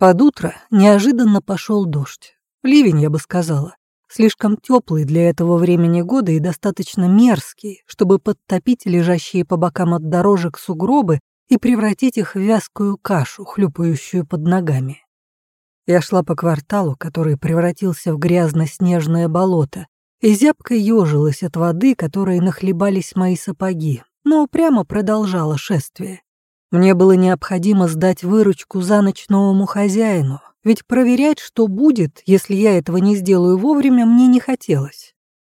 Под утро неожиданно пошел дождь. Ливень, я бы сказала. Слишком теплый для этого времени года и достаточно мерзкий, чтобы подтопить лежащие по бокам от дорожек сугробы и превратить их в вязкую кашу, хлюпающую под ногами. Я шла по кварталу, который превратился в грязно-снежное болото, и зябко ежилась от воды, которой нахлебались мои сапоги, но упрямо продолжала шествие. Мне было необходимо сдать выручку за ночь новому хозяину, ведь проверять, что будет, если я этого не сделаю вовремя, мне не хотелось.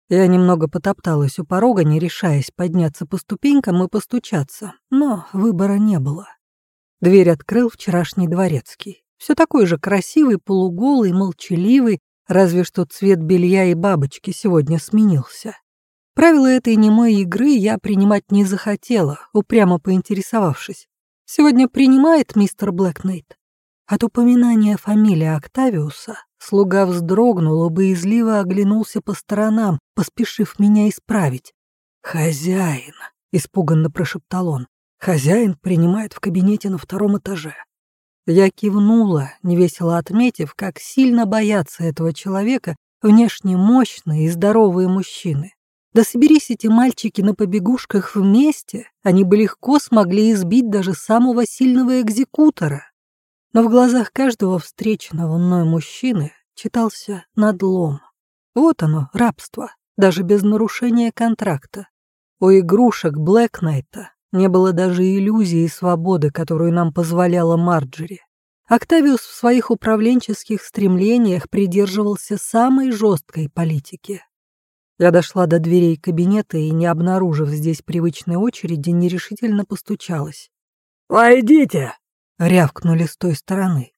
Я немного потопталась у порога, не решаясь подняться по ступенькам и постучаться, но выбора не было. Дверь открыл вчерашний дворецкий. Все такой же красивый, полуголый, молчаливый, разве что цвет белья и бабочки сегодня сменился. Правила этой немой игры я принимать не захотела, упрямо поинтересовавшись. «Сегодня принимает мистер Блэкнейт?» От упоминания фамилии Октавиуса слуга вздрогнул и боязливо оглянулся по сторонам, поспешив меня исправить. «Хозяин!» — испуганно прошептал он. «Хозяин принимает в кабинете на втором этаже». Я кивнула, невесело отметив, как сильно боятся этого человека внешне мощные и здоровые мужчины. Да соберись эти мальчики на побегушках вместе, они бы легко смогли избить даже самого сильного экзекутора. Но в глазах каждого встреченного мной мужчины читался надлом. Вот оно, рабство, даже без нарушения контракта. У игрушек Блэкнайта не было даже иллюзии свободы, которую нам позволяла Марджери. Октавиус в своих управленческих стремлениях придерживался самой жесткой политики. Я дошла до дверей кабинета и, не обнаружив здесь привычной очереди, нерешительно постучалась. «Войдите!» — рявкнули с той стороны.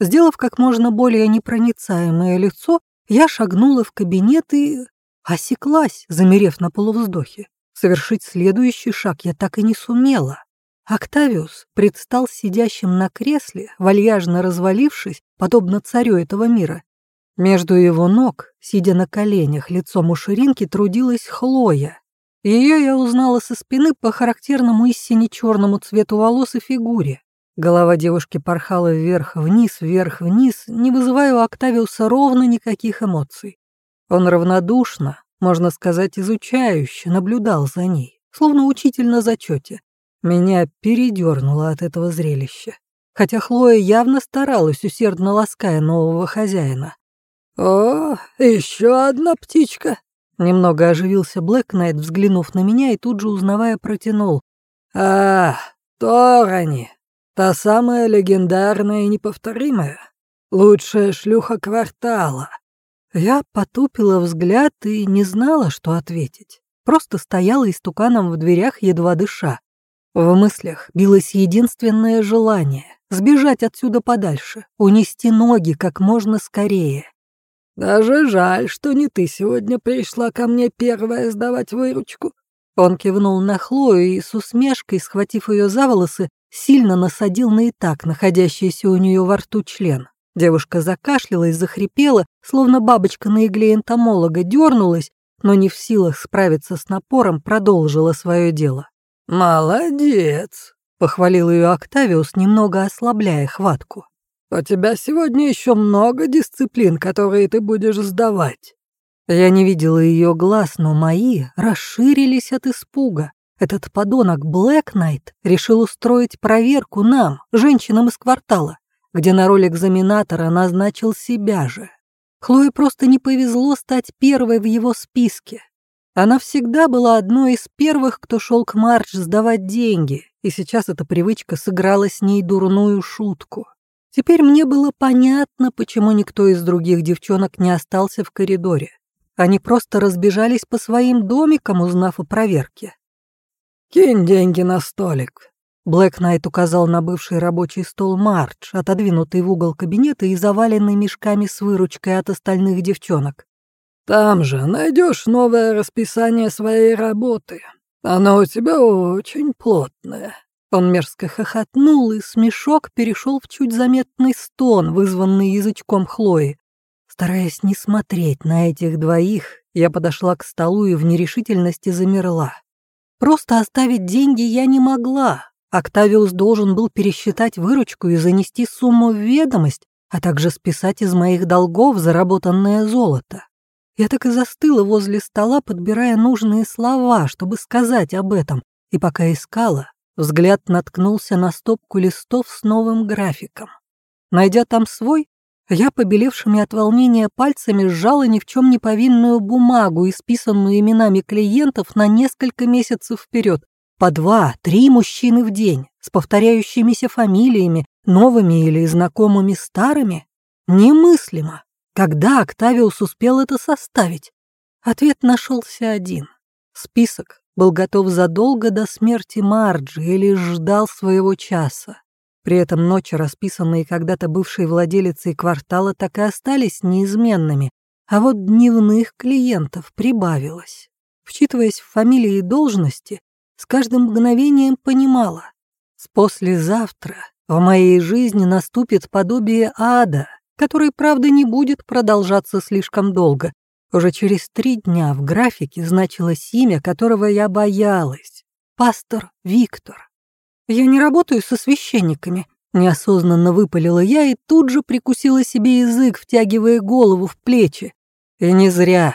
Сделав как можно более непроницаемое лицо, я шагнула в кабинет и осеклась, замерев на полувздохе. Совершить следующий шаг я так и не сумела. Октавиус предстал сидящим на кресле, вальяжно развалившись, подобно царю этого мира. Между его ног, сидя на коленях, лицом у ширинки, трудилась Хлоя. Ее я узнала со спины по характерному истине черному цвету волос и фигуре. Голова девушки порхала вверх-вниз, вверх-вниз, не вызывая у Октавиуса ровно никаких эмоций. Он равнодушно, можно сказать, изучающе наблюдал за ней, словно учитель на зачете. Меня передернуло от этого зрелища, хотя Хлоя явно старалась, усердно лаская нового хозяина. «О, еще одна птичка!» Немного оживился Блэк Найт, взглянув на меня и тут же узнавая протянул. «А, Торани, Та самая легендарная и неповторимая. Лучшая шлюха квартала. Я потупила взгляд и не знала, что ответить. Просто стояла истуканом в дверях, едва дыша. В мыслях билось единственное желание — сбежать отсюда подальше, унести ноги как можно скорее. «Даже жаль, что не ты сегодня пришла ко мне первая сдавать выручку». Он кивнул на Хлою и с усмешкой, схватив ее за волосы, сильно насадил на и так находящийся у нее во рту член. Девушка закашлялась, захрипела, словно бабочка на игле энтомолога дернулась, но не в силах справиться с напором, продолжила свое дело. «Молодец!» — похвалил ее Октавиус, немного ослабляя хватку. «У тебя сегодня еще много дисциплин, которые ты будешь сдавать». Я не видела ее глаз, но мои расширились от испуга. Этот подонок Блэкнайт решил устроить проверку нам, женщинам из квартала, где на роль экзаменатора назначил себя же. Хлое просто не повезло стать первой в его списке. Она всегда была одной из первых, кто шел к Марч сдавать деньги, и сейчас эта привычка сыграла с ней дурную шутку. Теперь мне было понятно, почему никто из других девчонок не остался в коридоре. Они просто разбежались по своим домикам, узнав о проверке. «Кинь деньги на столик». Блэк Найт указал на бывший рабочий стол Мардж, отодвинутый в угол кабинета и заваленный мешками с выручкой от остальных девчонок. «Там же найдешь новое расписание своей работы. Оно у тебя очень плотное». Он мерзко хохотнул, и смешок перешел в чуть заметный стон, вызванный язычком Хлои. Стараясь не смотреть на этих двоих, я подошла к столу и в нерешительности замерла. Просто оставить деньги я не могла. Октавиус должен был пересчитать выручку и занести сумму в ведомость, а также списать из моих долгов заработанное золото. Я так и застыла возле стола, подбирая нужные слова, чтобы сказать об этом, и пока искала, взгляд наткнулся на стопку листов с новым графиком. Найдя там свой, я, побелевшими от волнения пальцами, сжала ни в чем не повинную бумагу, исписанную именами клиентов на несколько месяцев вперед. По два, три мужчины в день, с повторяющимися фамилиями, новыми или знакомыми старыми. Немыслимо. Когда Октавиус успел это составить? Ответ нашелся один. Список был готов задолго до смерти Марджи или ждал своего часа. При этом ночи, расписанные когда-то бывшей владелицей квартала, так и остались неизменными, а вот дневных клиентов прибавилось. Вчитываясь в фамилии и должности, с каждым мгновением понимала. С послезавтра в моей жизни наступит подобие ада, который, правда, не будет продолжаться слишком долго. Уже через три дня в графике значилось имя, которого я боялась. Пастор Виктор. «Я не работаю со священниками», — неосознанно выпалила я и тут же прикусила себе язык, втягивая голову в плечи. И не зря,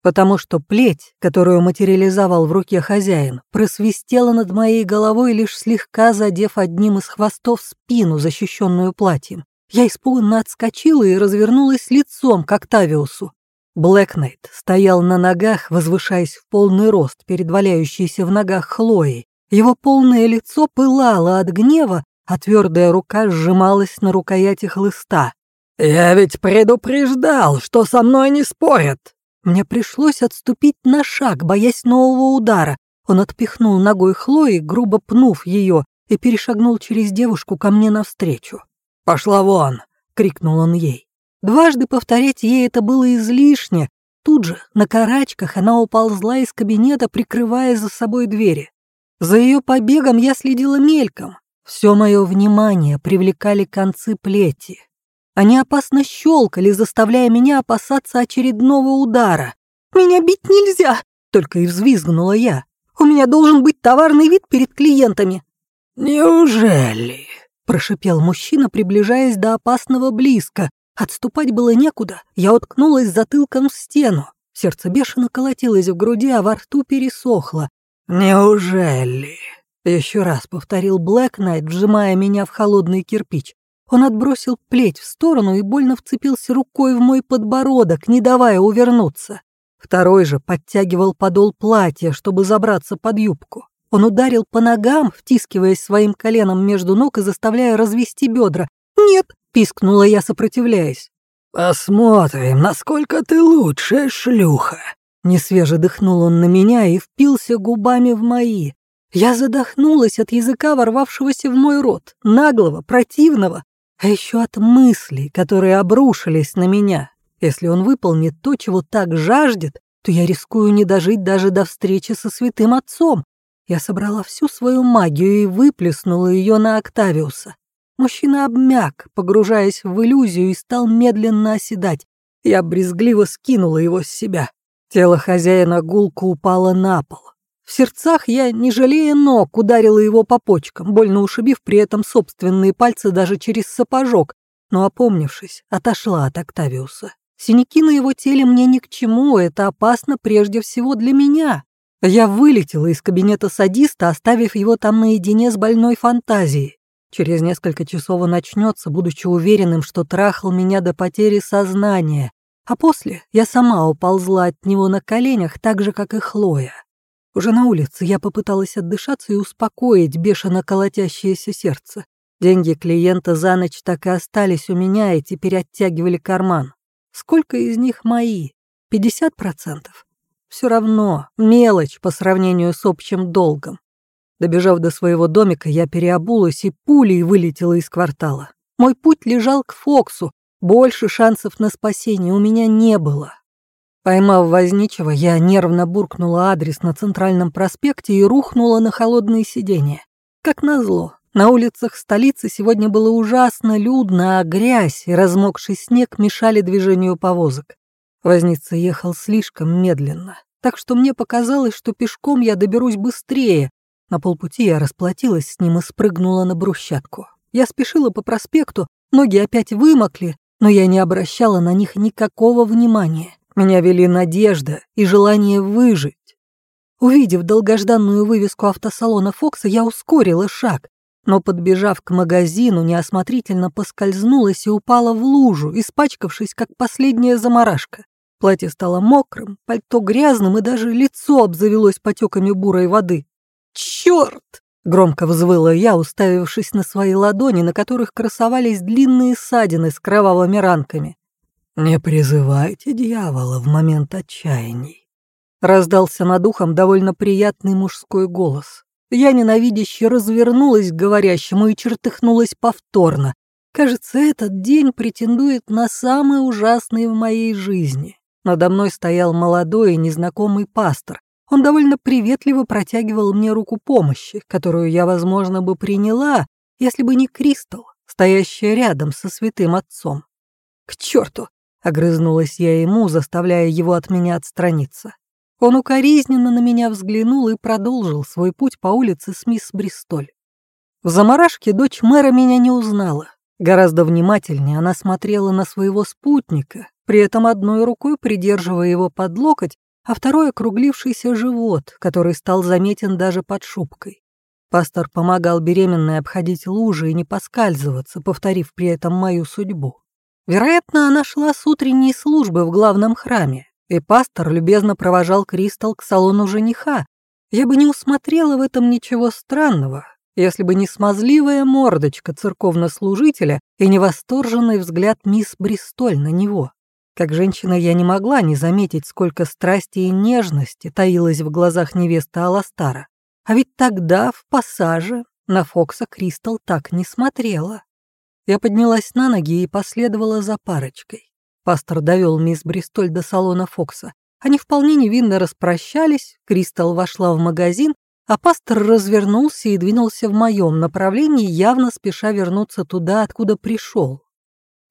потому что плеть, которую материализовал в руке хозяин, просвистела над моей головой, лишь слегка задев одним из хвостов спину, защищенную платьем. Я испуганно отскочила и развернулась лицом к Октавиусу. Блэкнайт стоял на ногах, возвышаясь в полный рост перед валяющейся в ногах Хлоей, его полное лицо пылало от гнева, а твердая рука сжималась на рукояти хлыста. «Я ведь предупреждал, что со мной не спорят!» Мне пришлось отступить на шаг, боясь нового удара. Он отпихнул ногой Хлои, грубо пнув ее, и перешагнул через девушку ко мне навстречу. «Пошла вон!» — крикнул он ей. Дважды повторять ей это было излишне. Тут же, на карачках, она уползла из кабинета, прикрывая за собой двери. За ее побегом я следила мельком. Все мое внимание привлекали концы плети. Они опасно щелкали, заставляя меня опасаться очередного удара. «Меня бить нельзя!» — только и взвизгнула я. «У меня должен быть товарный вид перед клиентами». «Неужели?» — прошипел мужчина, приближаясь до опасного близко. Отступать было некуда, я уткнулась затылком в стену. Сердце бешено колотилось в груди, а во рту пересохло. «Неужели?» — еще раз повторил Блэк Найт, вжимая меня в холодный кирпич. Он отбросил плеть в сторону и больно вцепился рукой в мой подбородок, не давая увернуться. Второй же подтягивал подол платья, чтобы забраться под юбку. Он ударил по ногам, втискиваясь своим коленом между ног и заставляя развести бедра. «Нет!» — пискнула я, сопротивляясь. «Посмотрим, насколько ты лучшая шлюха!» Несвеже дыхнул он на меня и впился губами в мои. Я задохнулась от языка, ворвавшегося в мой рот, наглого, противного, а еще от мыслей, которые обрушились на меня. Если он выполнит то, чего так жаждет, то я рискую не дожить даже до встречи со святым отцом. Я собрала всю свою магию и выплеснула ее на Октавиуса. Мужчина обмяк, погружаясь в иллюзию, и стал медленно оседать. Я брезгливо скинула его с себя. Тело хозяина гулко упало на пол. В сердцах я, не жалея ног, ударила его по почкам, больно ушибив при этом собственные пальцы даже через сапожок, но, опомнившись, отошла от Октавиуса. Синяки на его теле мне ни к чему, это опасно прежде всего для меня. Я вылетела из кабинета садиста, оставив его там наедине с больной фантазией. Через несколько часов он начнется, будучи уверенным, что трахал меня до потери сознания, а после я сама уползла от него на коленях, так же, как и Хлоя. Уже на улице я попыталась отдышаться и успокоить бешено колотящееся сердце. Деньги клиента за ночь так и остались у меня и теперь оттягивали карман. Сколько из них мои? 50%? Все равно мелочь по сравнению с общим долгом. Добежав до своего домика, я переобулась и пулей вылетела из квартала. Мой путь лежал к Фоксу, больше шансов на спасение у меня не было. Поймав возничего, я нервно буркнула адрес на центральном проспекте и рухнула на холодные сиденья. Как назло, на улицах столицы сегодня было ужасно людно, а грязь и размокший снег мешали движению повозок. Возница ехал слишком медленно, так что мне показалось, что пешком я доберусь быстрее. На полпути я расплатилась с ним и спрыгнула на брусчатку. Я спешила по проспекту, ноги опять вымокли, но я не обращала на них никакого внимания. Меня вели надежда и желание выжить. Увидев долгожданную вывеску автосалона Фокса, я ускорила шаг, но, подбежав к магазину, неосмотрительно поскользнулась и упала в лужу, испачкавшись, как последняя заморашка. Платье стало мокрым, пальто грязным, и даже лицо обзавелось потеками бурой воды. «Черт!» — громко взвыла я, уставившись на свои ладони, на которых красовались длинные ссадины с кровавыми ранками. «Не призывайте дьявола в момент отчаяний», — раздался над ухом довольно приятный мужской голос. Я ненавидяще развернулась к говорящему и чертыхнулась повторно. Кажется, этот день претендует на самый ужасный в моей жизни. Надо мной стоял молодой и незнакомый пастор. Он довольно приветливо протягивал мне руку помощи, которую я, возможно, бы приняла, если бы не Кристал, стоящая рядом со святым отцом. «К черту!» — огрызнулась я ему, заставляя его от меня отстраниться. Он укоризненно на меня взглянул и продолжил свой путь по улице с мисс Бристоль. В заморашке дочь мэра меня не узнала. Гораздо внимательнее она смотрела на своего спутника, при этом одной рукой придерживая его под локоть, а второй округлившийся живот, который стал заметен даже под шубкой. Пастор помогал беременной обходить лужи и не поскальзываться, повторив при этом мою судьбу. Вероятно, она шла с утренней службы в главном храме, и пастор любезно провожал Кристал к салону жениха. Я бы не усмотрела в этом ничего странного, если бы не смазливая мордочка церковнослужителя и невосторженный взгляд мисс Бристоль на него. Как женщина я не могла не заметить, сколько страсти и нежности таилось в глазах невесты Аластара. А ведь тогда, в пассаже, на Фокса Кристал так не смотрела. Я поднялась на ноги и последовала за парочкой. Пастор довел мисс Бристоль до салона Фокса. Они вполне невинно распрощались, Кристал вошла в магазин, а пастор развернулся и двинулся в моем направлении, явно спеша вернуться туда, откуда пришел.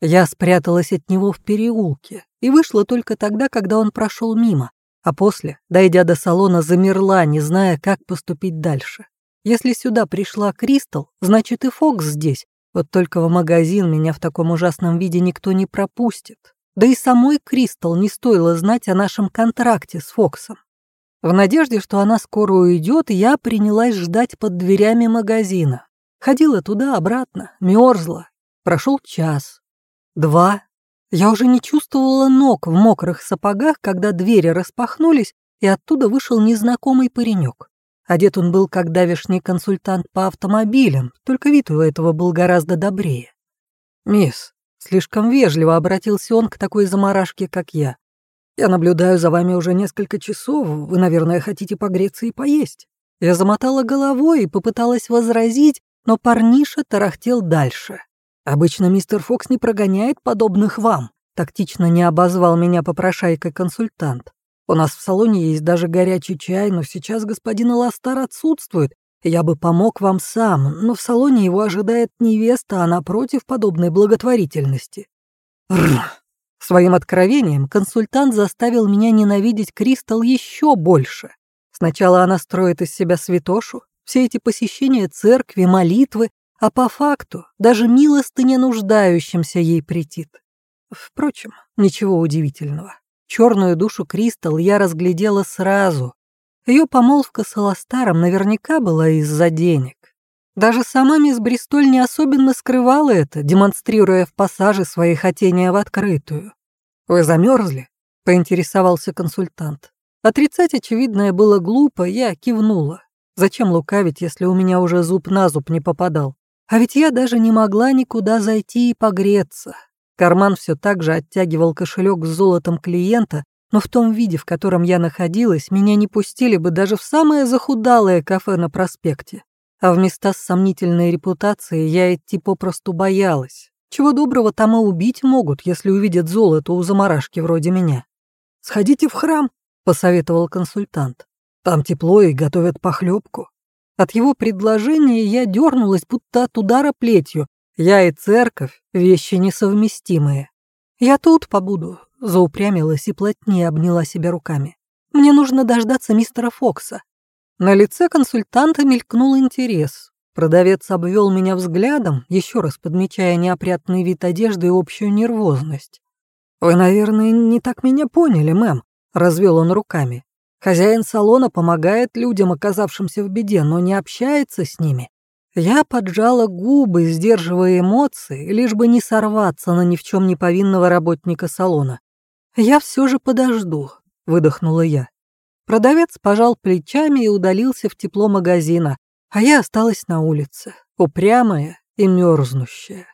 Я спряталась от него в переулке и вышла только тогда, когда он прошел мимо, а после, дойдя до салона, замерла, не зная, как поступить дальше. Если сюда пришла Кристал, значит и Фокс здесь, вот только в магазин меня в таком ужасном виде никто не пропустит. Да и самой Кристал не стоило знать о нашем контракте с Фоксом. В надежде, что она скоро уйдет, я принялась ждать под дверями магазина. Ходила туда-обратно, мерзла. Прошел час, Два. Я уже не чувствовала ног в мокрых сапогах, когда двери распахнулись, и оттуда вышел незнакомый паренек. Одет он был как давешний консультант по автомобилям, только вид у этого был гораздо добрее. «Мисс», — слишком вежливо обратился он к такой заморашке, как я. «Я наблюдаю за вами уже несколько часов, вы, наверное, хотите погреться и поесть». Я замотала головой и попыталась возразить, но парниша тарахтел дальше. Обычно мистер Фокс не прогоняет подобных вам. Тактично не обозвал меня попрошайкой-консультант. У нас в салоне есть даже горячий чай, но сейчас господин Эластар отсутствует. Я бы помог вам сам, но в салоне его ожидает невеста, а напротив подобной благотворительности. Рр. Своим откровением консультант заставил меня ненавидеть Кристал еще больше. Сначала она строит из себя святошу, все эти посещения церкви, молитвы, а по факту даже милостыня нуждающимся ей претит. Впрочем, ничего удивительного. Черную душу Кристал я разглядела сразу. Ее помолвка с Аластаром наверняка была из-за денег. Даже сама мисс Бристоль не особенно скрывала это, демонстрируя в пассаже свои хотения в открытую. «Вы замерзли?» — поинтересовался консультант. Отрицать очевидное было глупо, я кивнула. Зачем лукавить, если у меня уже зуб на зуб не попадал? А ведь я даже не могла никуда зайти и погреться. Карман все так же оттягивал кошелек с золотом клиента, но в том виде, в котором я находилась, меня не пустили бы даже в самое захудалое кафе на проспекте. А в места с сомнительной репутацией я идти попросту боялась. Чего доброго там и убить могут, если увидят золото у заморашки вроде меня. «Сходите в храм», — посоветовал консультант. «Там тепло и готовят похлебку. От его предложения я дернулась, будто от удара плетью. Я и церковь — вещи несовместимые. «Я тут побуду», — заупрямилась и плотнее обняла себя руками. «Мне нужно дождаться мистера Фокса». На лице консультанта мелькнул интерес. Продавец обвел меня взглядом, еще раз подмечая неопрятный вид одежды и общую нервозность. «Вы, наверное, не так меня поняли, мэм», — развел он руками. «Хозяин салона помогает людям, оказавшимся в беде, но не общается с ними. Я поджала губы, сдерживая эмоции, лишь бы не сорваться на ни в чем не повинного работника салона. «Я все же подожду», — выдохнула я. Продавец пожал плечами и удалился в тепло магазина, а я осталась на улице, упрямая и мерзнущая.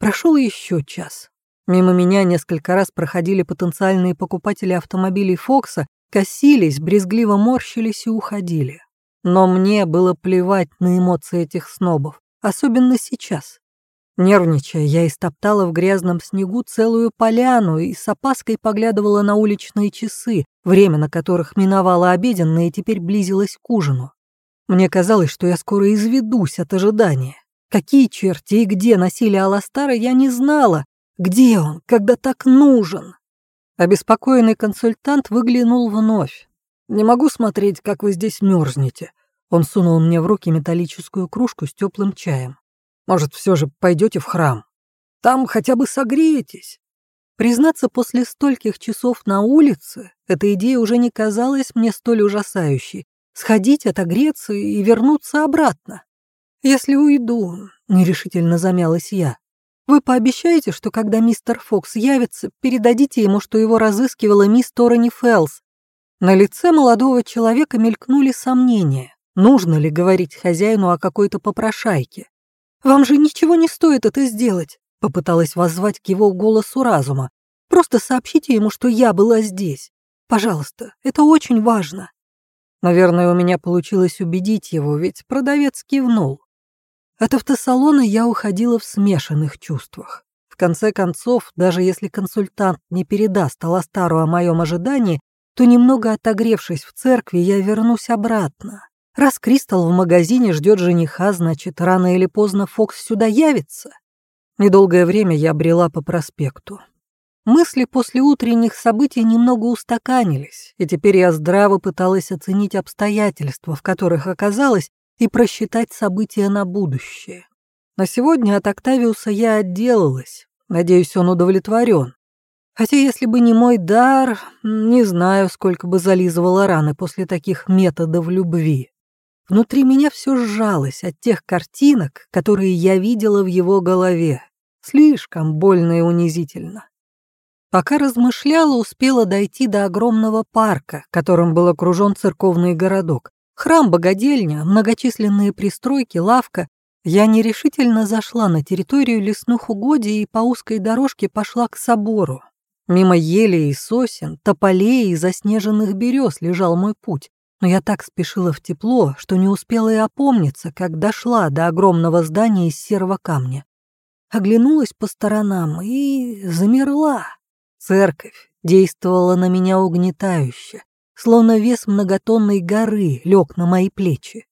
Прошел еще час. Мимо меня несколько раз проходили потенциальные покупатели автомобилей Фокса, косились, брезгливо морщились и уходили. Но мне было плевать на эмоции этих снобов, особенно сейчас. Нервничая, я истоптала в грязном снегу целую поляну и с опаской поглядывала на уличные часы, время на которых миновало обеденное и теперь близилось к ужину. Мне казалось, что я скоро изведусь от ожидания. Какие черти и где носили Аластара, я не знала. Где он, когда так нужен? Обеспокоенный консультант выглянул вновь. «Не могу смотреть, как вы здесь мерзнете». Он сунул мне в руки металлическую кружку с теплым чаем. Может, все же пойдете в храм? Там хотя бы согреетесь. Признаться, после стольких часов на улице, эта идея уже не казалась мне столь ужасающей. Сходить, отогреться и вернуться обратно. Если уйду, нерешительно замялась я. Вы пообещаете, что когда мистер Фокс явится, передадите ему, что его разыскивала мисс Торани Фелс. На лице молодого человека мелькнули сомнения. Нужно ли говорить хозяину о какой-то попрошайке? «Вам же ничего не стоит это сделать», — попыталась воззвать к его голосу разума. «Просто сообщите ему, что я была здесь. Пожалуйста, это очень важно». Наверное, у меня получилось убедить его, ведь продавец кивнул. От автосалона я уходила в смешанных чувствах. В конце концов, даже если консультант не передаст Аластару о моем ожидании, то немного отогревшись в церкви, я вернусь обратно. Раз Кристал в магазине ждет жениха, значит, рано или поздно Фокс сюда явится. Недолгое время я брела по проспекту. Мысли после утренних событий немного устаканились, и теперь я здраво пыталась оценить обстоятельства, в которых оказалась, и просчитать события на будущее. На сегодня от Октавиуса я отделалась. Надеюсь, он удовлетворен. Хотя если бы не мой дар, не знаю, сколько бы зализывала раны после таких методов любви. Внутри меня все сжалось от тех картинок, которые я видела в его голове. Слишком больно и унизительно. Пока размышляла, успела дойти до огромного парка, которым был окружен церковный городок. Храм, богадельня, многочисленные пристройки, лавка. Я нерешительно зашла на территорию лесных угодий и по узкой дорожке пошла к собору. Мимо елей и сосен, тополей и заснеженных берез лежал мой путь но я так спешила в тепло, что не успела и опомниться, как дошла до огромного здания из серого камня. Оглянулась по сторонам и замерла. Церковь действовала на меня угнетающе, словно вес многотонной горы лег на мои плечи.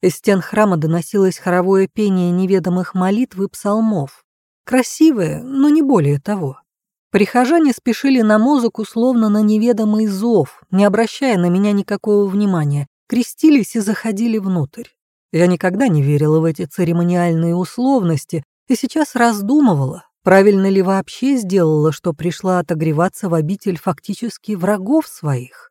Из стен храма доносилось хоровое пение неведомых молитв и псалмов. Красивое, но не более того. Прихожане спешили на музыку, словно на неведомый зов, не обращая на меня никакого внимания, крестились и заходили внутрь. Я никогда не верила в эти церемониальные условности и сейчас раздумывала, правильно ли вообще сделала, что пришла отогреваться в обитель фактически врагов своих.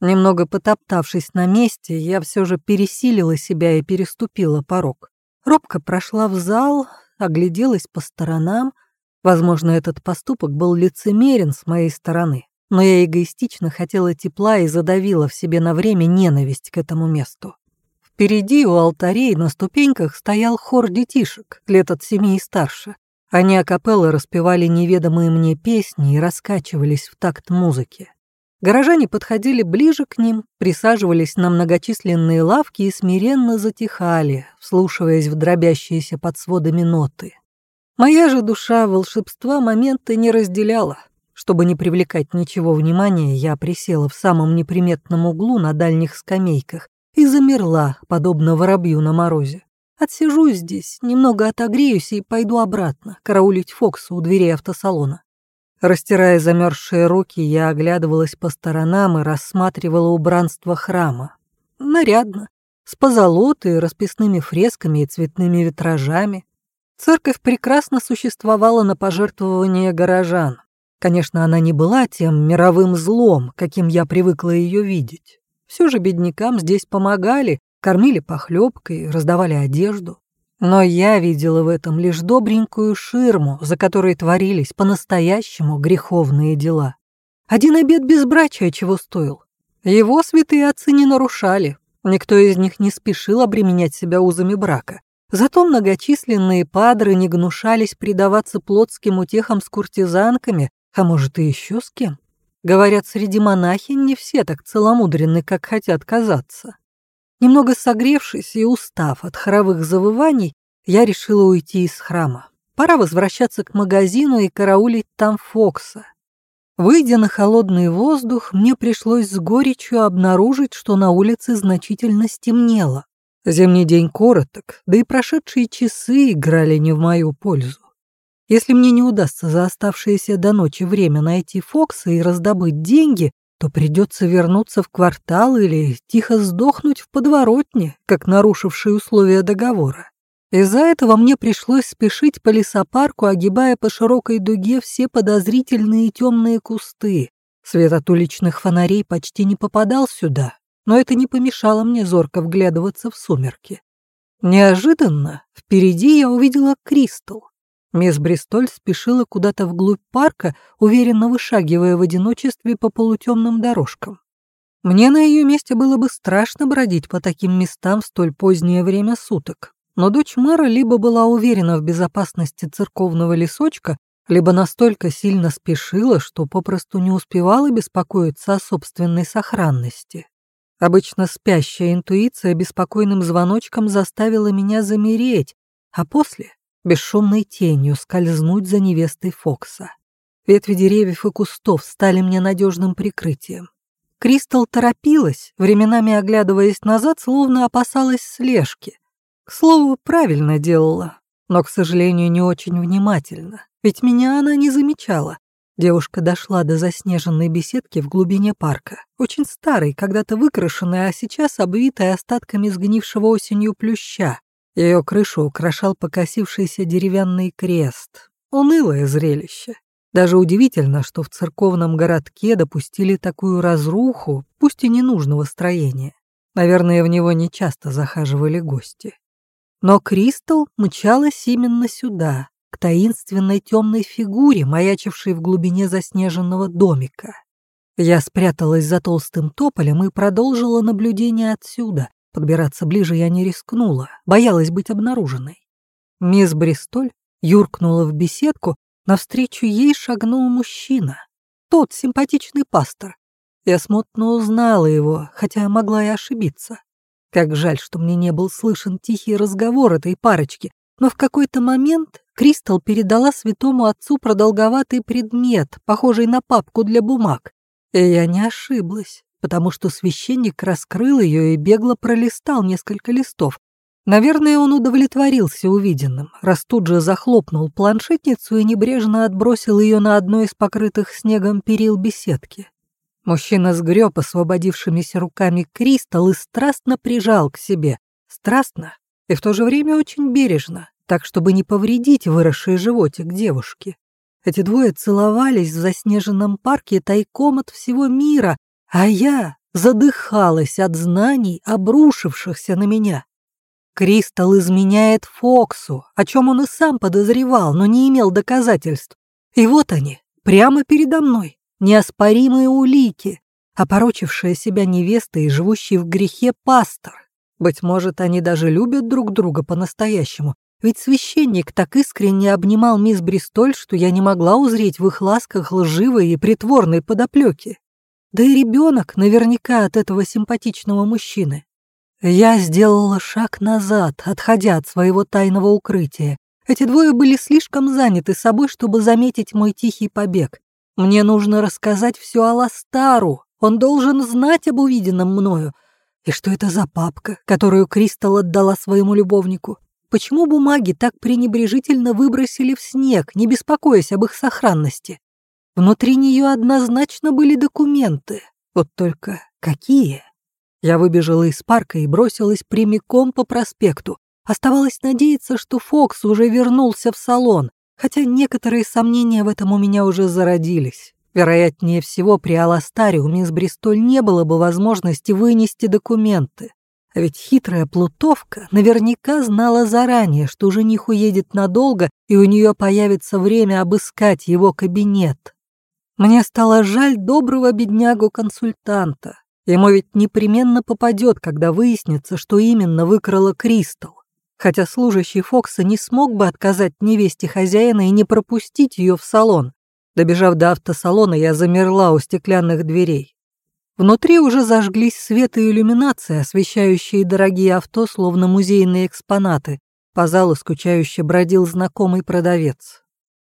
Немного потоптавшись на месте, я все же пересилила себя и переступила порог. Робко прошла в зал, огляделась по сторонам — Возможно, этот поступок был лицемерен с моей стороны, но я эгоистично хотела тепла и задавила в себе на время ненависть к этому месту. Впереди у алтарей на ступеньках стоял хор детишек, лет от семи и старше. Они акапеллы распевали неведомые мне песни и раскачивались в такт музыки. Горожане подходили ближе к ним, присаживались на многочисленные лавки и смиренно затихали, вслушиваясь в дробящиеся под сводами ноты. Моя же душа волшебства момента не разделяла. Чтобы не привлекать ничего внимания, я присела в самом неприметном углу на дальних скамейках и замерла, подобно воробью на морозе. Отсижусь здесь, немного отогреюсь и пойду обратно, караулить Фокса у дверей автосалона. Растирая замерзшие руки, я оглядывалась по сторонам и рассматривала убранство храма. Нарядно. с позолотой, расписными фресками и цветными витражами. Церковь прекрасно существовала на пожертвования горожан. Конечно, она не была тем мировым злом, каким я привыкла ее видеть. Все же беднякам здесь помогали, кормили похлебкой, раздавали одежду. Но я видела в этом лишь добренькую ширму, за которой творились по-настоящему греховные дела. Один обед безбрачия чего стоил. Его святые отцы не нарушали, никто из них не спешил обременять себя узами брака. Зато многочисленные падры не гнушались предаваться плотским утехам с куртизанками, а может и еще с кем. Говорят, среди монахинь не все так целомудренны, как хотят казаться. Немного согревшись и устав от хоровых завываний, я решила уйти из храма. Пора возвращаться к магазину и караулить там Фокса. Выйдя на холодный воздух, мне пришлось с горечью обнаружить, что на улице значительно стемнело. Зимний день короток, да и прошедшие часы играли не в мою пользу. Если мне не удастся за оставшееся до ночи время найти Фокса и раздобыть деньги, то придется вернуться в квартал или тихо сдохнуть в подворотне, как нарушивший условия договора. Из-за этого мне пришлось спешить по лесопарку, огибая по широкой дуге все подозрительные темные кусты. Свет от уличных фонарей почти не попадал сюда, но это не помешало мне зорко вглядываться в сумерки. Неожиданно впереди я увидела Кристал. Мисс Бристоль спешила куда-то вглубь парка, уверенно вышагивая в одиночестве по полутемным дорожкам. Мне на ее месте было бы страшно бродить по таким местам в столь позднее время суток. Но дочь мэра либо была уверена в безопасности церковного лесочка, либо настолько сильно спешила, что попросту не успевала беспокоиться о собственной сохранности. Обычно спящая интуиция беспокойным звоночком заставила меня замереть, а после бесшумной тенью скользнуть за невестой Фокса. Ветви деревьев и кустов стали мне надежным прикрытием. Кристал торопилась, временами оглядываясь назад, словно опасалась слежки. К слову, правильно делала, но, к сожалению, не очень внимательно, ведь меня она не замечала. Девушка дошла до заснеженной беседки в глубине парка, очень старой, когда-то выкрашенной, а сейчас обвитой остатками сгнившего осенью плюща. Ее крышу украшал покосившийся деревянный крест. Унылое зрелище. Даже удивительно, что в церковном городке допустили такую разруху, пусть и ненужного строения. Наверное, в него нечасто захаживали гости. Но Кристал мчалась именно сюда, к таинственной темной фигуре, маячившей в глубине заснеженного домика. Я спряталась за толстым тополем и продолжила наблюдение отсюда, Подбираться ближе я не рискнула, боялась быть обнаруженной. Мисс Бристоль юркнула в беседку, навстречу ей шагнул мужчина. Тот симпатичный пастор. Я смутно узнала его, хотя могла и ошибиться. Как жаль, что мне не был слышен тихий разговор этой парочки, но в какой-то момент Кристал передала святому отцу продолговатый предмет, похожий на папку для бумаг. И я не ошиблась потому что священник раскрыл ее и бегло пролистал несколько листов. Наверное, он удовлетворился увиденным, раз тут же захлопнул планшетницу и небрежно отбросил ее на одно из покрытых снегом перил беседки. Мужчина сгреб освободившимися руками кристалл и страстно прижал к себе. Страстно и в то же время очень бережно, так, чтобы не повредить выросший животик девушки. Эти двое целовались в заснеженном парке тайком от всего мира, а я задыхалась от знаний, обрушившихся на меня. Кристалл изменяет Фоксу, о чем он и сам подозревал, но не имел доказательств. И вот они, прямо передо мной, неоспоримые улики, опорочившая себя невеста и живущий в грехе пастор. Быть может, они даже любят друг друга по-настоящему, ведь священник так искренне обнимал мисс Бристоль, что я не могла узреть в их ласках лживой и притворной подоплеки. Да и ребенок наверняка от этого симпатичного мужчины. Я сделала шаг назад, отходя от своего тайного укрытия. Эти двое были слишком заняты собой, чтобы заметить мой тихий побег. Мне нужно рассказать все о Ластару. Он должен знать об увиденном мною. И что это за папка, которую Кристал отдала своему любовнику? Почему бумаги так пренебрежительно выбросили в снег, не беспокоясь об их сохранности? Внутри нее однозначно были документы. Вот только какие? Я выбежала из парка и бросилась прямиком по проспекту. Оставалось надеяться, что Фокс уже вернулся в салон, хотя некоторые сомнения в этом у меня уже зародились. Вероятнее всего, при Аластаре у мисс Бристоль не было бы возможности вынести документы. А ведь хитрая плутовка наверняка знала заранее, что жених уедет надолго, и у нее появится время обыскать его кабинет. Мне стало жаль доброго беднягу-консультанта. Ему ведь непременно попадет, когда выяснится, что именно выкрала Кристал. Хотя служащий Фокса не смог бы отказать невесте хозяина и не пропустить ее в салон. Добежав до автосалона, я замерла у стеклянных дверей. Внутри уже зажглись свет и иллюминация, освещающие дорогие авто, словно музейные экспонаты. По залу скучающе бродил знакомый продавец.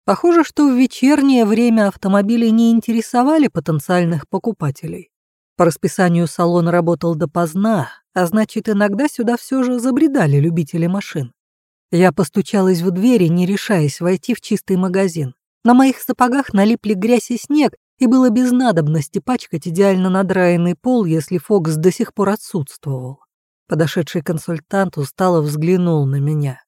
Похоже, что в вечернее время автомобили не интересовали потенциальных покупателей. По расписанию салон работал допоздна, а значит, иногда сюда все же забредали любители машин. Я постучалась в двери, не решаясь войти в чистый магазин. На моих сапогах налипли грязь и снег, и было без надобности пачкать идеально надраенный пол, если Фокс до сих пор отсутствовал. Подошедший консультант устало взглянул на меня.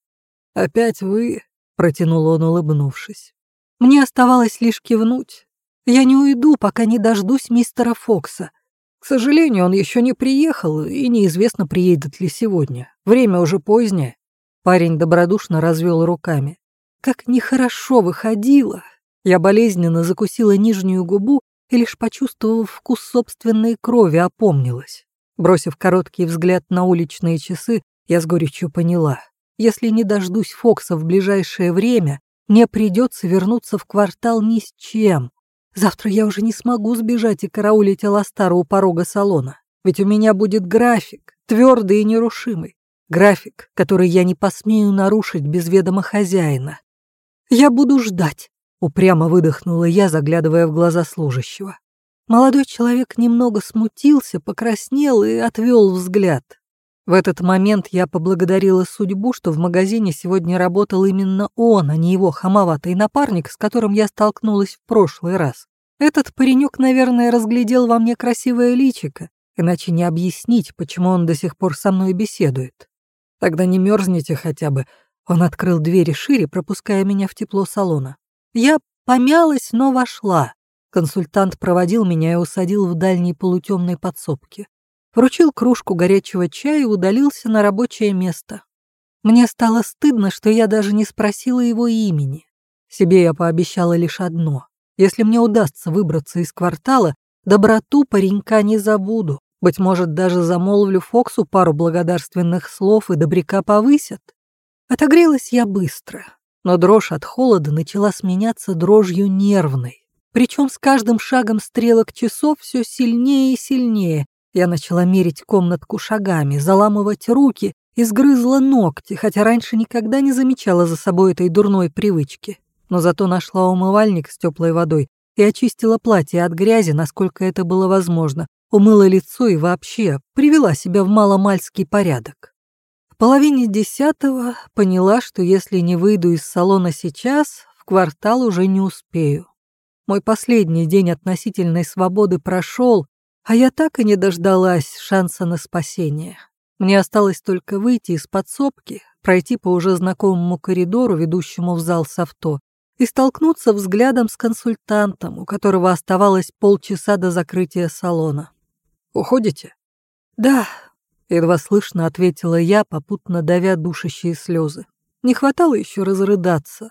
«Опять вы?» — протянул он, улыбнувшись. Мне оставалось лишь кивнуть. Я не уйду, пока не дождусь мистера Фокса. К сожалению, он еще не приехал, и неизвестно, приедет ли сегодня. Время уже позднее. Парень добродушно развел руками. Как нехорошо выходило. Я болезненно закусила нижнюю губу и лишь почувствовав вкус собственной крови, опомнилась. Бросив короткий взгляд на уличные часы, я с горечью поняла. Если не дождусь Фокса в ближайшее время, мне придется вернуться в квартал ни с чем. Завтра я уже не смогу сбежать и караулить Аластара у порога салона. Ведь у меня будет график, твердый и нерушимый. График, который я не посмею нарушить без ведома хозяина. «Я буду ждать», — упрямо выдохнула я, заглядывая в глаза служащего. Молодой человек немного смутился, покраснел и отвел взгляд. В этот момент я поблагодарила судьбу, что в магазине сегодня работал именно он, а не его хамоватый напарник, с которым я столкнулась в прошлый раз. Этот паренек, наверное, разглядел во мне красивое личико, иначе не объяснить, почему он до сих пор со мной беседует. Тогда не мерзните хотя бы, он открыл двери шире, пропуская меня в тепло салона. Я помялась, но вошла. Консультант проводил меня и усадил в дальней полутемной подсобке. Вручил кружку горячего чая и удалился на рабочее место. Мне стало стыдно, что я даже не спросила его имени. Себе я пообещала лишь одно. Если мне удастся выбраться из квартала, доброту паренька не забуду. Быть может, даже замолвлю Фоксу пару благодарственных слов и добряка повысят. Отогрелась я быстро, но дрожь от холода начала сменяться дрожью нервной. Причем с каждым шагом стрелок часов все сильнее и сильнее. Я начала мерить комнатку шагами, заламывать руки и сгрызла ногти, хотя раньше никогда не замечала за собой этой дурной привычки. Но зато нашла умывальник с теплой водой и очистила платье от грязи, насколько это было возможно, умыла лицо и вообще привела себя в маломальский порядок половине десятого поняла, что если не выйду из салона сейчас, в квартал уже не успею. Мой последний день относительной свободы прошел, а я так и не дождалась шанса на спасение. Мне осталось только выйти из подсобки, пройти по уже знакомому коридору, ведущему в зал с авто, и столкнуться взглядом с консультантом, у которого оставалось полчаса до закрытия салона. «Уходите?» «Да», Едва слышно ответила я, попутно давя душащие слезы. Не хватало еще разрыдаться.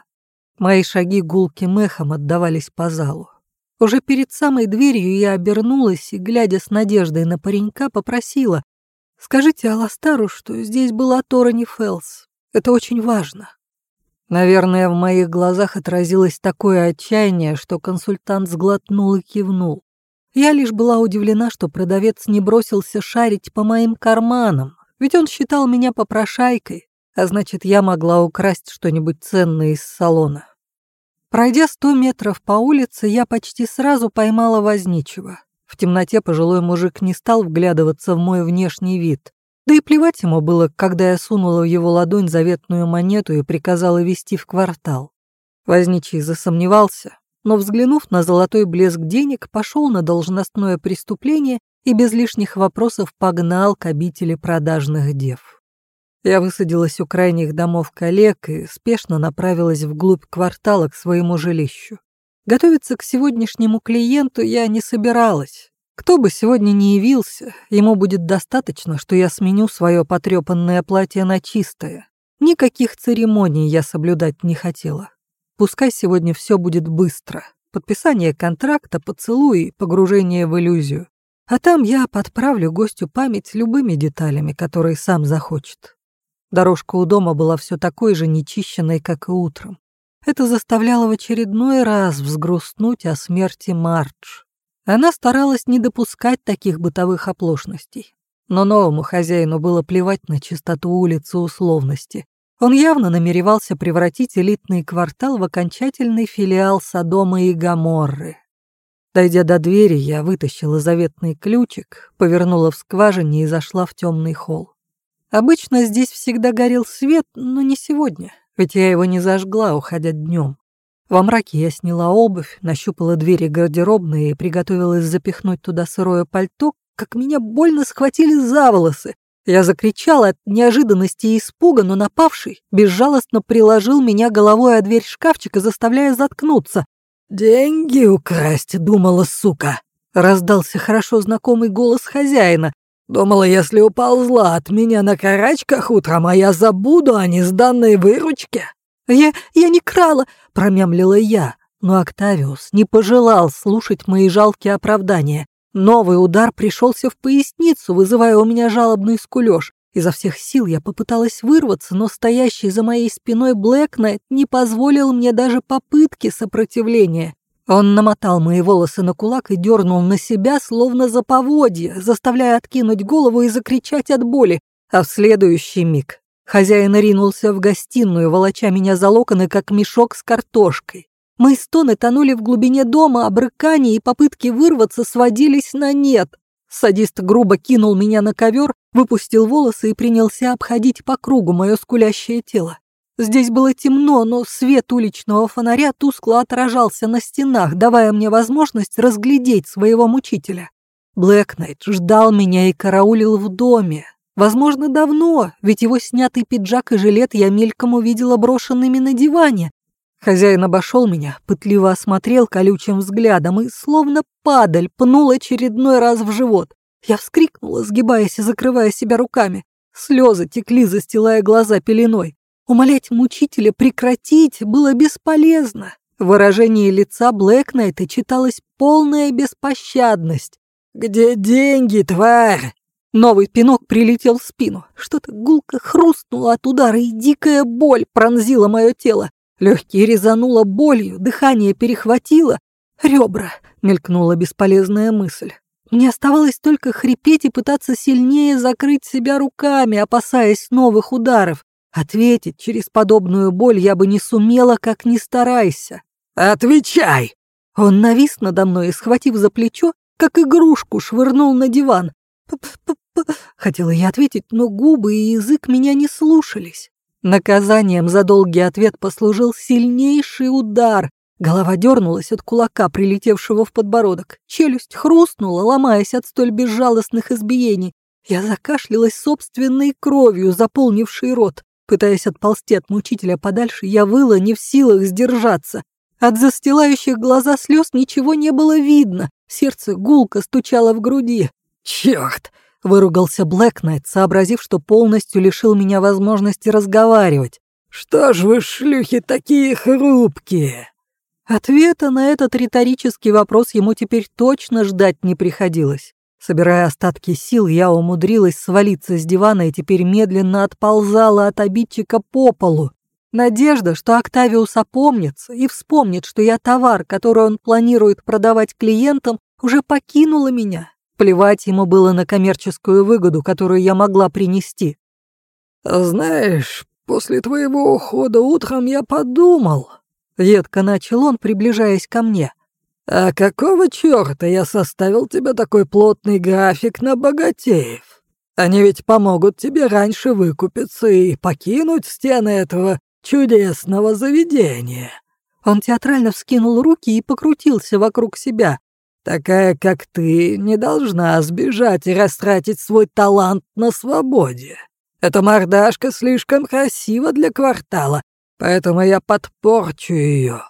Мои шаги гулким эхом отдавались по залу. Уже перед самой дверью я обернулась и, глядя с надеждой на паренька, попросила «Скажите Аластару, что здесь была Торани Фелс. Это очень важно». Наверное, в моих глазах отразилось такое отчаяние, что консультант сглотнул и кивнул. Я лишь была удивлена, что продавец не бросился шарить по моим карманам, ведь он считал меня попрошайкой, а значит, я могла украсть что-нибудь ценное из салона. Пройдя сто метров по улице, я почти сразу поймала возничего. В темноте пожилой мужик не стал вглядываться в мой внешний вид. Да и плевать ему было, когда я сунула в его ладонь заветную монету и приказала вести в квартал. Возничий засомневался, но, взглянув на золотой блеск денег, пошел на должностное преступление и без лишних вопросов погнал к обители продажных дев. Я высадилась у крайних домов коллег и спешно направилась вглубь квартала к своему жилищу. Готовиться к сегодняшнему клиенту я не собиралась. Кто бы сегодня не явился, ему будет достаточно, что я сменю свое потрепанное платье на чистое. Никаких церемоний я соблюдать не хотела. Пускай сегодня все будет быстро. Подписание контракта, поцелуй погружение в иллюзию. А там я подправлю гостю память любыми деталями, которые сам захочет. Дорожка у дома была все такой же нечищенной, как и утром. Это заставляло в очередной раз взгрустнуть о смерти Мардж. Она старалась не допускать таких бытовых оплошностей. Но новому хозяину было плевать на чистоту улицы условности. Он явно намеревался превратить элитный квартал в окончательный филиал Содома и Гоморры. Дойдя до двери, я вытащила заветный ключик, повернула в скважине и зашла в темный холл. Обычно здесь всегда горел свет, но не сегодня, ведь я его не зажгла, уходя днем. Во мраке я сняла обувь, нащупала двери гардеробной и приготовилась запихнуть туда сырое пальто, как меня больно схватили за волосы. Я закричала от неожиданности и испуга, но напавший безжалостно приложил меня головой о дверь шкафчика, заставляя заткнуться. «Деньги украсть», — думала сука. Раздался хорошо знакомый голос хозяина. Думала, если уползла от меня на карачках утром, а я забуду о несданной выручке. «Я... я не крала», — промямлила я. Но Октавиус не пожелал слушать мои жалкие оправдания. Новый удар пришелся в поясницу, вызывая у меня жалобный скулёж. Изо всех сил я попыталась вырваться, но стоящий за моей спиной Блэкнайт не позволил мне даже попытки сопротивления. Он намотал мои волосы на кулак и дернул на себя, словно за поводья, заставляя откинуть голову и закричать от боли. А в следующий миг хозяин ринулся в гостиную, волоча меня за локоны, как мешок с картошкой. Мои стоны тонули в глубине дома, а брыкания и попытки вырваться сводились на нет. Садист грубо кинул меня на ковер, выпустил волосы и принялся обходить по кругу мое скулящее тело. Здесь было темно, но свет уличного фонаря тускло отражался на стенах, давая мне возможность разглядеть своего мучителя. Блэкнайт ждал меня и караулил в доме. Возможно, давно, ведь его снятый пиджак и жилет я мельком увидела брошенными на диване, Хозяин обошел меня, пытливо осмотрел колючим взглядом и, словно падаль, пнул очередной раз в живот. Я вскрикнула, сгибаясь и закрывая себя руками. Слезы текли, застилая глаза пеленой. Умолять мучителя прекратить было бесполезно. В выражении лица Блэкнайта читалась полная беспощадность. «Где деньги, тварь?» Новый пинок прилетел в спину. Что-то гулко хрустнуло от удара, и дикая боль пронзила мое тело. Легкие резануло болью, дыхание перехватило. «Ребра!» — мелькнула бесполезная мысль. Мне оставалось только хрипеть и пытаться сильнее закрыть себя руками, опасаясь новых ударов. Ответить через подобную боль я бы не сумела, как ни старайся. «Отвечай!» Он навис надо мной и, схватив за плечо, как игрушку, швырнул на диван. П -п -п Хотела я ответить, но губы и язык меня не слушались. Наказанием за долгий ответ послужил сильнейший удар. Голова дернулась от кулака, прилетевшего в подбородок. Челюсть хрустнула, ломаясь от столь безжалостных избиений. Я закашлялась собственной кровью, заполнившей рот. Пытаясь отползти от мучителя подальше, я выла не в силах сдержаться. От застилающих глаза слез ничего не было видно. Сердце гулко стучало в груди. «Черт!» Выругался Блэкнайт, сообразив, что полностью лишил меня возможности разговаривать. «Что ж вы, шлюхи, такие хрупкие?» Ответа на этот риторический вопрос ему теперь точно ждать не приходилось. Собирая остатки сил, я умудрилась свалиться с дивана и теперь медленно отползала от обидчика по полу. Надежда, что Октавиус опомнится и вспомнит, что я товар, который он планирует продавать клиентам, уже покинула меня. Плевать ему было на коммерческую выгоду, которую я могла принести. «Знаешь, после твоего ухода утром я подумал...» Едко начал он, приближаясь ко мне. «А какого чёрта я составил тебе такой плотный график на богатеев? Они ведь помогут тебе раньше выкупиться и покинуть стены этого чудесного заведения». Он театрально вскинул руки и покрутился вокруг себя. Такая, как ты, не должна сбежать и растратить свой талант на свободе. Эта мордашка слишком красива для квартала, поэтому я подпорчу ее.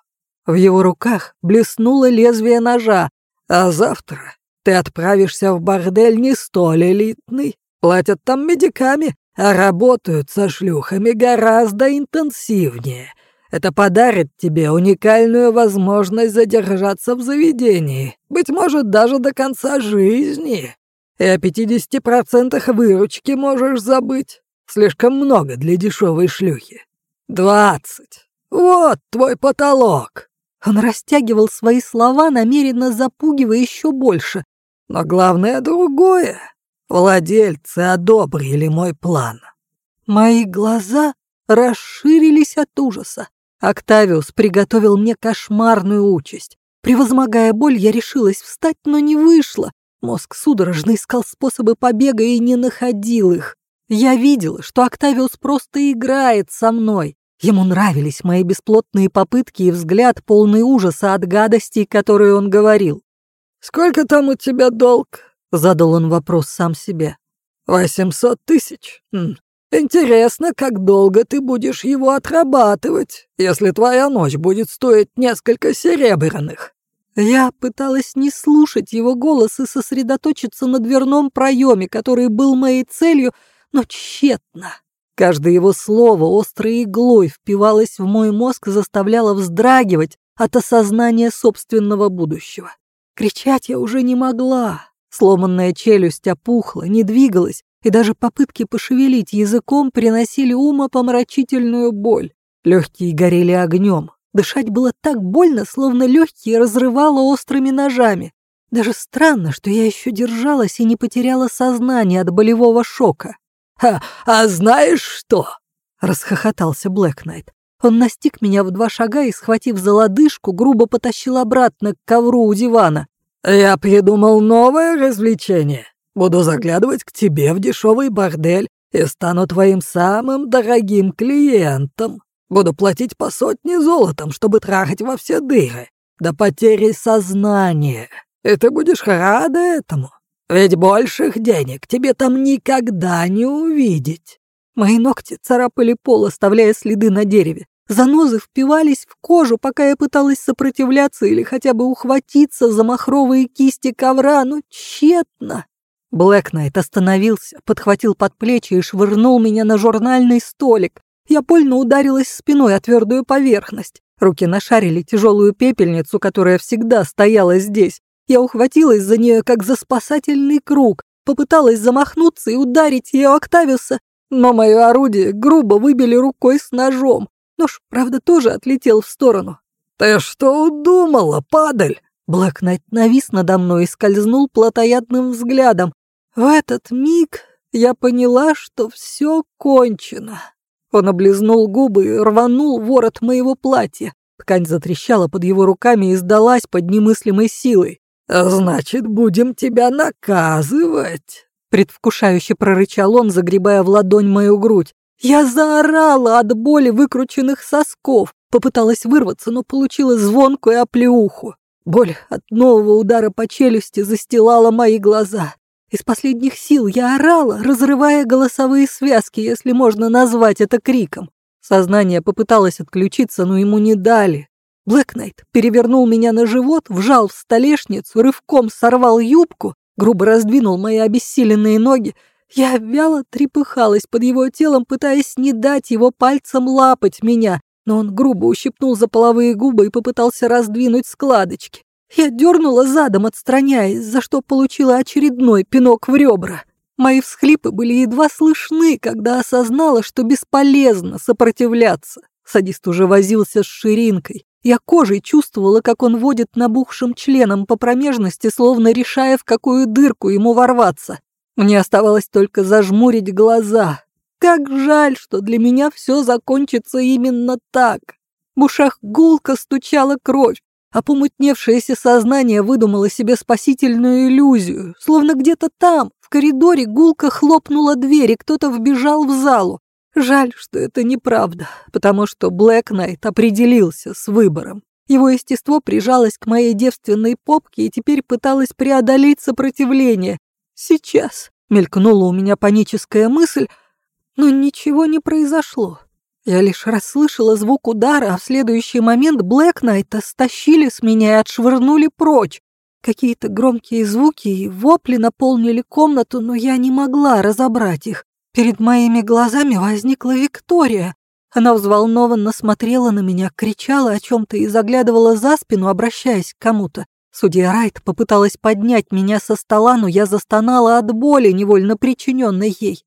В его руках блеснуло лезвие ножа, а завтра ты отправишься в бордель не столь элитный. Платят там медиками, а работают со шлюхами гораздо интенсивнее. Это подарит тебе уникальную возможность задержаться в заведении, быть может, даже до конца жизни. И о 50% выручки можешь забыть. Слишком много для дешевой шлюхи. Двадцать. Вот твой потолок. Он растягивал свои слова, намеренно запугивая еще больше. Но главное другое. Владельцы одобрили мой план. Мои глаза расширились от ужаса. Октавиус приготовил мне кошмарную участь. Превозмогая боль, я решилась встать, но не вышло. Мозг судорожно искал способы побега и не находил их. Я видела, что Октавиус просто играет со мной. Ему нравились мои бесплотные попытки и взгляд, полный ужаса от гадостей, которые он говорил. «Сколько там у тебя долг?» — задал он вопрос сам себе. «Восемьсот тысяч. Хм. Интересно, как долго ты будешь его отрабатывать, если твоя ночь будет стоить несколько серебряных?» Я пыталась не слушать его голос и сосредоточиться на дверном проеме, который был моей целью, но тщетно. Каждое его слово острой иглой впивалось в мой мозг и заставляло вздрагивать от осознания собственного будущего. Кричать я уже не могла. Сломанная челюсть опухла, не двигалась, и даже попытки пошевелить языком приносили умопомрачительную боль. Легкие горели огнем. Дышать было так больно, словно легкие разрывало острыми ножами. Даже странно, что я еще держалась и не потеряла сознание от болевого шока. «А, знаешь что?» — расхохотался Блэк Найт. Он настиг меня в два шага и, схватив за лодыжку, грубо потащил обратно к ковру у дивана. «Я придумал новое развлечение. Буду заглядывать к тебе в дешевый бордель и стану твоим самым дорогим клиентом. Буду платить по сотне золотом, чтобы трахать во все дыры, до потери сознания. И ты будешь рада этому. Ведь больших денег тебе там никогда не увидеть. Мои ногти царапали пол, оставляя следы на дереве. Занозы впивались в кожу, пока я пыталась сопротивляться или хотя бы ухватиться за махровые кисти ковра, но тщетно. Блэк остановился, подхватил под плечи и швырнул меня на журнальный столик. Я больно ударилась спиной о твердую поверхность. Руки нашарили тяжелую пепельницу, которая всегда стояла здесь. Я ухватилась за нее, как за спасательный круг, попыталась замахнуться и ударить ее Октавиуса, но мое орудие грубо выбили рукой с ножом. Нож, правда, тоже отлетел в сторону. «Ты что удумала, падаль?» Блэк Найт навис надо мной и скользнул плотоядным взглядом. В этот миг я поняла, что все кончено. Он облизнул губы и рванул ворот моего платья. Ткань затрещала под его руками и сдалась под немыслимой силой. «Значит, будем тебя наказывать!» Предвкушающе прорычал он, загребая в ладонь мою грудь. Я заорала от боли выкрученных сосков, попыталась вырваться, но получила звонкую оплеуху. Боль от нового удара по челюсти застилала мои глаза. Из последних сил я орала, разрывая голосовые связки, если можно назвать это криком. Сознание попыталось отключиться, но ему не дали. Блэкнайт перевернул меня на живот, вжал в столешницу, рывком сорвал юбку, грубо раздвинул мои обессиленные ноги. Я вяло трепыхалась под его телом, пытаясь не дать его пальцем лапать меня, но он грубо ущипнул за половые губы и попытался раздвинуть складочки. Я дернула задом, отстраняясь, за что получила очередной пинок в ребра. Мои всхлипы были едва слышны, когда осознала, что бесполезно сопротивляться. Садист уже возился с ширинкой. Я кожей чувствовала, как он водит набухшим членом по промежности, словно решая, в какую дырку ему ворваться. Мне оставалось только зажмурить глаза. Как жаль, что для меня все закончится именно так. В ушах гулко стучала кровь, а помутневшееся сознание выдумало себе спасительную иллюзию, словно где-то там, в коридоре, гулко хлопнула дверь, и кто-то вбежал в залу. Жаль, что это неправда, потому что Блэк Найт определился с выбором. Его естество прижалось к моей девственной попке и теперь пыталось преодолеть сопротивление. Сейчас мелькнула у меня паническая мысль, но ничего не произошло. Я лишь расслышала звук удара, а в следующий момент Блэк Найта стащили с меня и отшвырнули прочь. Какие-то громкие звуки и вопли наполнили комнату, но я не могла разобрать их. Перед моими глазами возникла Виктория. Она взволнованно смотрела на меня, кричала о чем-то и заглядывала за спину, обращаясь к кому-то. Судья Райт попыталась поднять меня со стола, но я застонала от боли, невольно причиненной ей.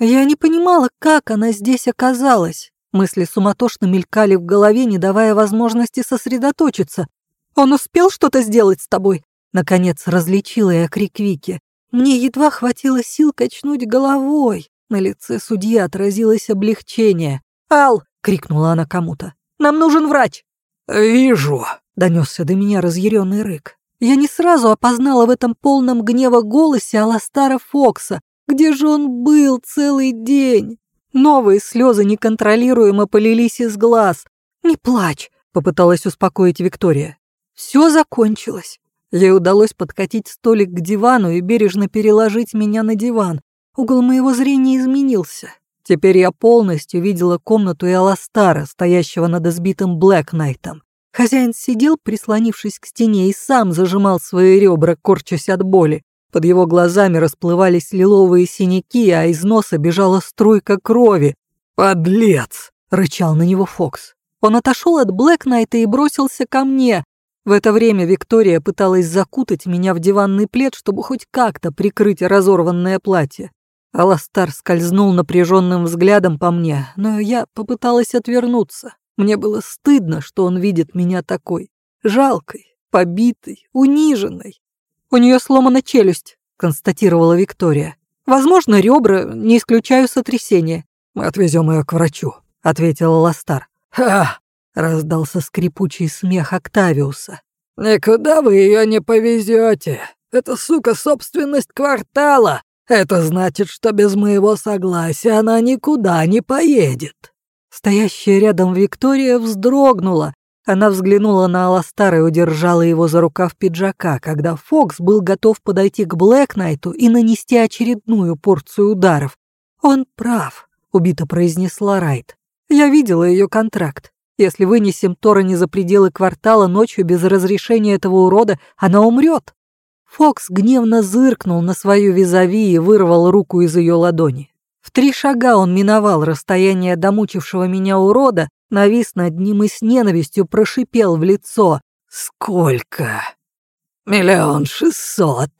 Я не понимала, как она здесь оказалась. Мысли суматошно мелькали в голове, не давая возможности сосредоточиться. «Он успел что-то сделать с тобой?» Наконец различила я крик Вики. Мне едва хватило сил качнуть головой. На лице судьи отразилось облегчение. «Ал!» — крикнула она кому-то. «Нам нужен врач!» «Вижу!» — донесся до меня разъяренный рык. Я не сразу опознала в этом полном гнева голосе Аластара Фокса. Где же он был целый день? Новые слезы неконтролируемо полились из глаз. «Не плачь!» — попыталась успокоить Виктория. «Все закончилось». Ей удалось подкатить столик к дивану и бережно переложить меня на диван. Угол моего зрения изменился. Теперь я полностью видела комнату и Аластара, стоящего над избитым Блэк Найтом. Хозяин сидел, прислонившись к стене, и сам зажимал свои ребра, корчась от боли. Под его глазами расплывались лиловые синяки, а из носа бежала струйка крови. «Подлец!» — рычал на него Фокс. Он отошел от Блэк Найта и бросился ко мне. В это время Виктория пыталась закутать меня в диванный плед, чтобы хоть как-то прикрыть разорванное платье. Аластар скользнул напряженным взглядом по мне, но я попыталась отвернуться. Мне было стыдно, что он видит меня такой, жалкой, побитой, униженной. «У нее сломана челюсть», — констатировала Виктория. «Возможно, ребра, не исключаю сотрясения». «Мы отвезем ее к врачу», — ответила Ластар. «Ха!» — раздался скрипучий смех Октавиуса. «Никуда вы ее не повезете. Это, сука, собственность квартала. Это значит, что без моего согласия она никуда не поедет». Стоящая рядом Виктория вздрогнула. Она взглянула на Аластара и удержала его за рукав пиджака, когда Фокс был готов подойти к Блэкнайту и нанести очередную порцию ударов. «Он прав», — убито произнесла Райт. «Я видела ее контракт. Если вынесем Торони за пределы квартала ночью без разрешения этого урода, она умрет. Фокс гневно зыркнул на свою визави и вырвал руку из ее ладони. В три шага он миновал расстояние домучившего меня урода, навис над ним и с ненавистью прошипел в лицо. «Сколько?» «Миллион шестьсот».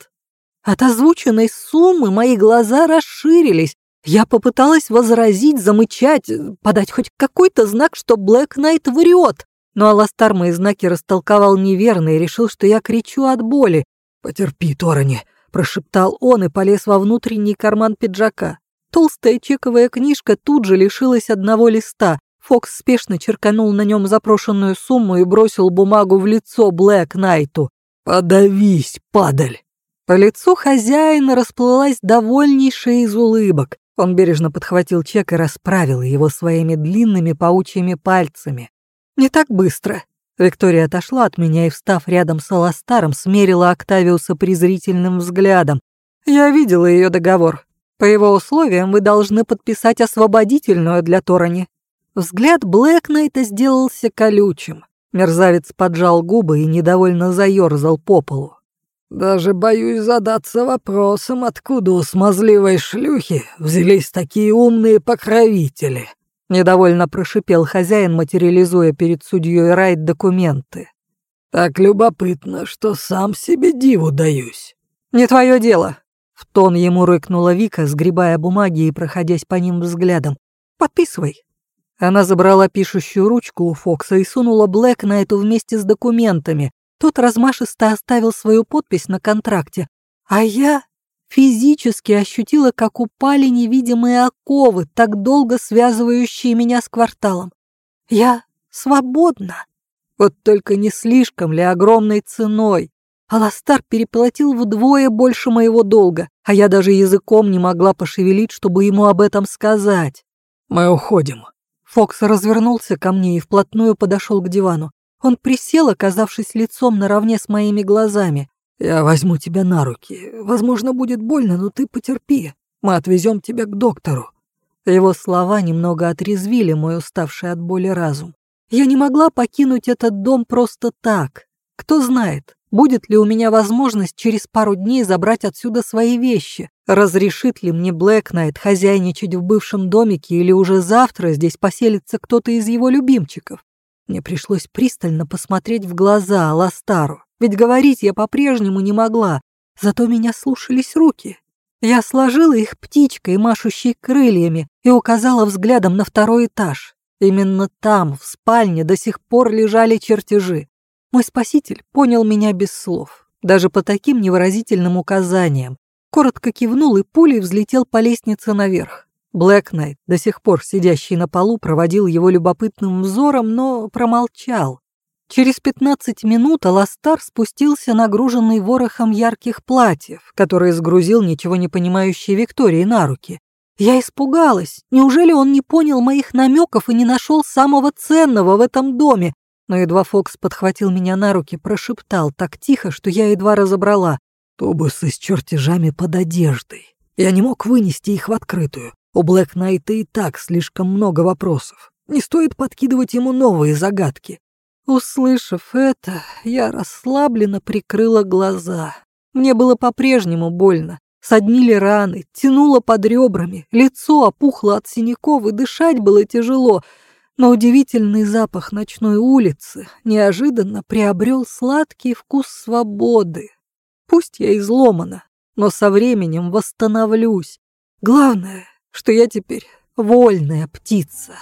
От озвученной суммы мои глаза расширились. Я попыталась возразить, замычать, подать хоть какой-то знак, что Блэк Найт врет. Но Аластар мои знаки растолковал неверно и решил, что я кричу от боли. «Потерпи, Торони», — прошептал он и полез во внутренний карман пиджака. Толстая чековая книжка тут же лишилась одного листа. Фокс спешно черканул на нем запрошенную сумму и бросил бумагу в лицо Блэк Найту. «Подавись, падаль!» По лицу хозяина расплылась довольнейшая из улыбок. Он бережно подхватил чек и расправил его своими длинными паучьими пальцами. «Не так быстро», Виктория отошла от меня и, встав рядом с Аластаром, смерила Октавиуса презрительным взглядом. «Я видела ее договор. По его условиям вы должны подписать освободительную для Торони». Взгляд Блэкнайта сделался колючим. Мерзавец поджал губы и недовольно заерзал по полу. «Даже боюсь задаться вопросом, откуда у смазливой шлюхи взялись такие умные покровители», Недовольно прошипел хозяин, материализуя перед судьей Райт документы. «Так любопытно, что сам себе диву даюсь». «Не твое дело», — в тон ему рыкнула Вика, сгребая бумаги и проходясь по ним взглядом. «Подписывай». Она забрала пишущую ручку у Фокса и сунула Блэк на эту вместе с документами. Тот размашисто оставил свою подпись на контракте. А я Физически ощутила, как упали невидимые оковы, так долго связывающие меня с кварталом. Я свободна. Вот только не слишком ли огромной ценой. Аластар переплатил вдвое больше моего долга, а я даже языком не могла пошевелить, чтобы ему об этом сказать. «Мы уходим». Фокс развернулся ко мне и вплотную подошел к дивану. Он присел, оказавшись лицом наравне с моими глазами. «Я возьму тебя на руки. Возможно, будет больно, но ты потерпи. Мы отвезем тебя к доктору». Его слова немного отрезвили мой уставший от боли разум. Я не могла покинуть этот дом просто так. Кто знает, будет ли у меня возможность через пару дней забрать отсюда свои вещи, разрешит ли мне Блэк Найт хозяйничать в бывшем домике или уже завтра здесь поселится кто-то из его любимчиков. Мне пришлось пристально посмотреть в глаза Аластару, ведь говорить я по-прежнему не могла, зато меня слушались руки. Я сложила их птичкой, машущей крыльями, и указала взглядом на второй этаж. Именно там, в спальне, до сих пор лежали чертежи. Мой спаситель понял меня без слов, даже по таким невыразительным указаниям. Коротко кивнул и пулей взлетел по лестнице наверх. Блэк Найт, до сих пор сидящий на полу, проводил его любопытным взором, но промолчал. Через пятнадцать минут Аластар спустился нагруженный ворохом ярких платьев, которые сгрузил ничего не понимающей Виктории на руки. Я испугалась. Неужели он не понял моих намеков и не нашел самого ценного в этом доме? Но едва Фокс подхватил меня на руки, прошептал так тихо, что я едва разобрала. Тубусы с чертежами под одеждой. Я не мог вынести их в открытую. У Блэк Найта и так слишком много вопросов. Не стоит подкидывать ему новые загадки. Услышав это, я расслабленно прикрыла глаза. Мне было по-прежнему больно. Соднили раны, тянуло под ребрами, лицо опухло от синяков и дышать было тяжело. Но удивительный запах ночной улицы неожиданно приобрел сладкий вкус свободы. Пусть я изломана, но со временем восстановлюсь. Главное, что я теперь вольная птица.